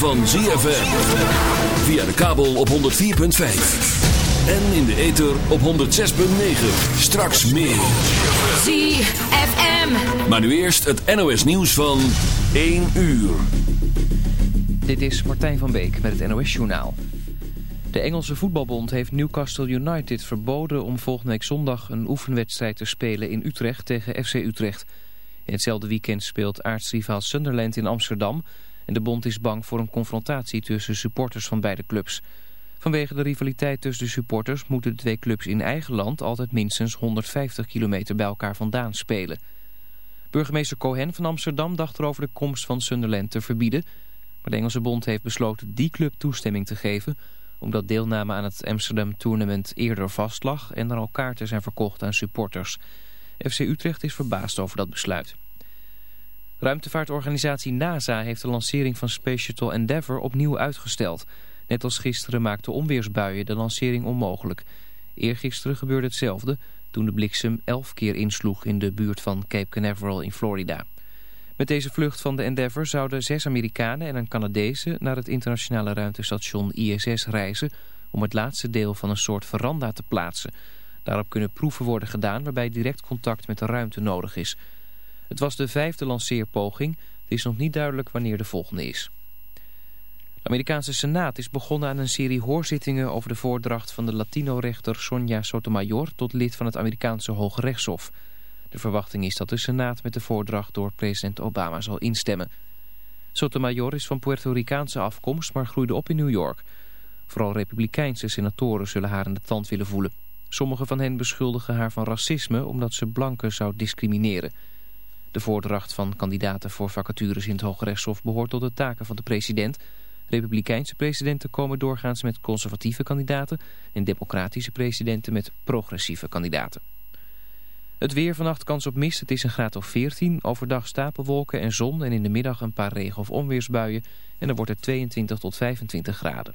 van ZFM. Via de kabel op 104.5. En in de ether op 106.9. Straks meer. ZFM. Maar nu eerst het NOS nieuws van 1 uur. Dit is Martijn van Beek met het NOS Journaal. De Engelse voetbalbond heeft Newcastle United verboden om volgende week zondag een oefenwedstrijd te spelen in Utrecht tegen FC Utrecht. In hetzelfde weekend speelt aartsrivaal Sunderland in Amsterdam en de bond is bang voor een confrontatie tussen supporters van beide clubs. Vanwege de rivaliteit tussen de supporters moeten de twee clubs in eigen land altijd minstens 150 kilometer bij elkaar vandaan spelen. Burgemeester Cohen van Amsterdam dacht erover de komst van Sunderland te verbieden, maar de Engelse bond heeft besloten die club toestemming te geven omdat deelname aan het Amsterdam Tournament eerder vastlag en er al kaarten zijn verkocht aan supporters. FC Utrecht is verbaasd over dat besluit. Ruimtevaartorganisatie NASA heeft de lancering van Space Shuttle Endeavour opnieuw uitgesteld. Net als gisteren maakten onweersbuien de lancering onmogelijk. Eergisteren gebeurde hetzelfde toen de bliksem elf keer insloeg in de buurt van Cape Canaveral in Florida. Met deze vlucht van de Endeavour zouden zes Amerikanen en een Canadese naar het internationale ruimtestation ISS reizen om het laatste deel van een soort veranda te plaatsen. Daarop kunnen proeven worden gedaan waarbij direct contact met de ruimte nodig is. Het was de vijfde lanceerpoging. Het is nog niet duidelijk wanneer de volgende is. De Amerikaanse Senaat is begonnen aan een serie hoorzittingen over de voordracht van de Latino-rechter Sonja Sotomayor tot lid van het Amerikaanse Hoge Rechtshof. De verwachting is dat de Senaat met de voordracht door president Obama zal instemmen. Sotomayor is van Puerto Ricaanse afkomst, maar groeide op in New York. Vooral republikeinse senatoren zullen haar in de tand willen voelen. Sommigen van hen beschuldigen haar van racisme omdat ze blanken zou discrimineren. De voordracht van kandidaten voor vacatures in het Hoge Rechtshof behoort tot de taken van de president. Republikeinse presidenten komen doorgaans met conservatieve kandidaten en democratische presidenten met progressieve kandidaten. Het weer vannacht kans op mist. Het is een graad of 14. Overdag stapelwolken en zon en in de middag een paar regen- of onweersbuien. En dan wordt het 22 tot 25 graden.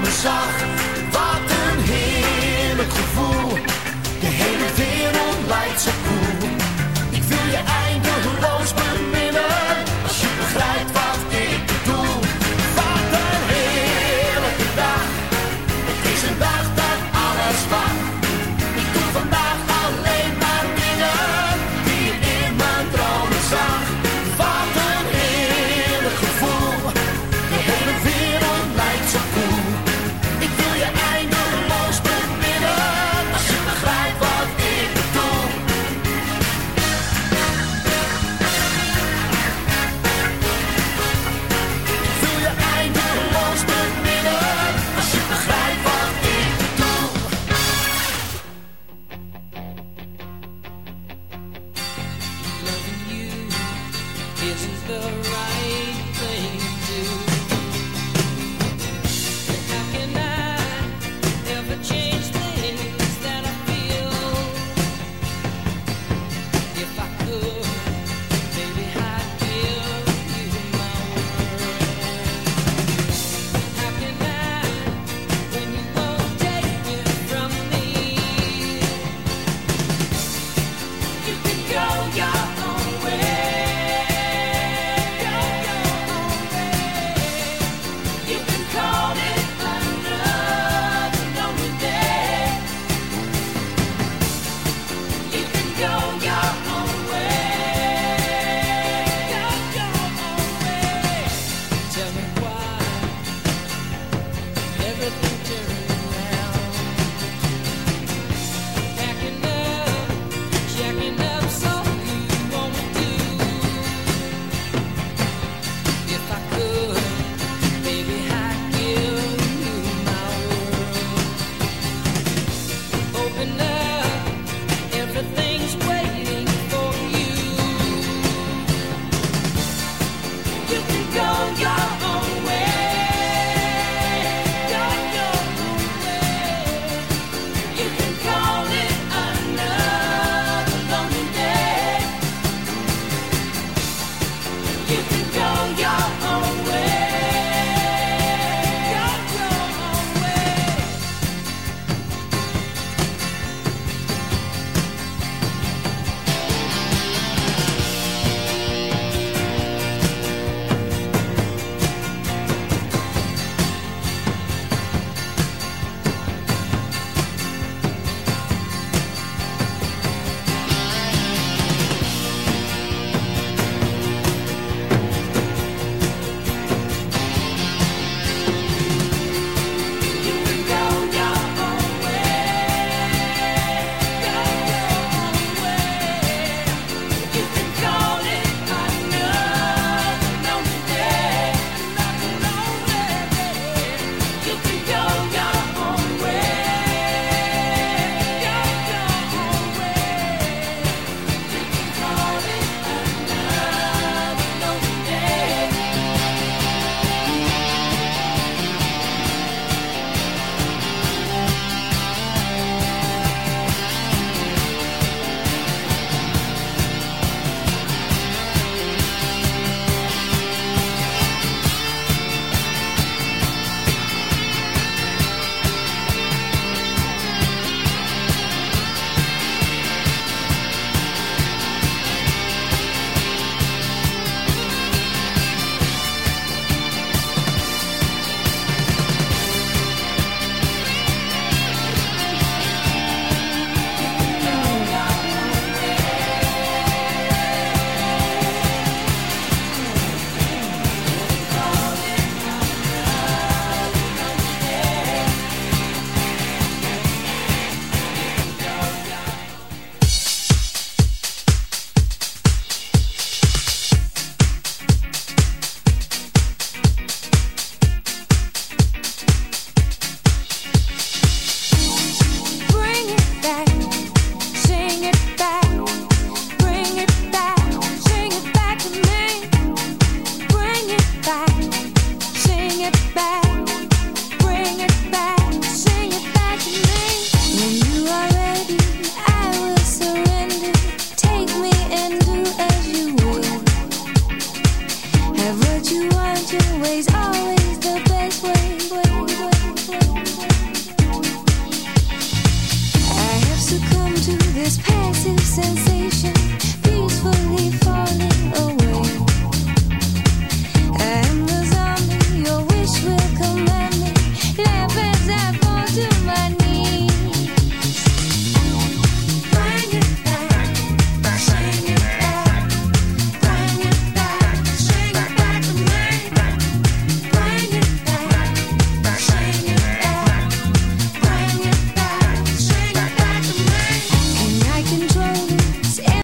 mijn zag.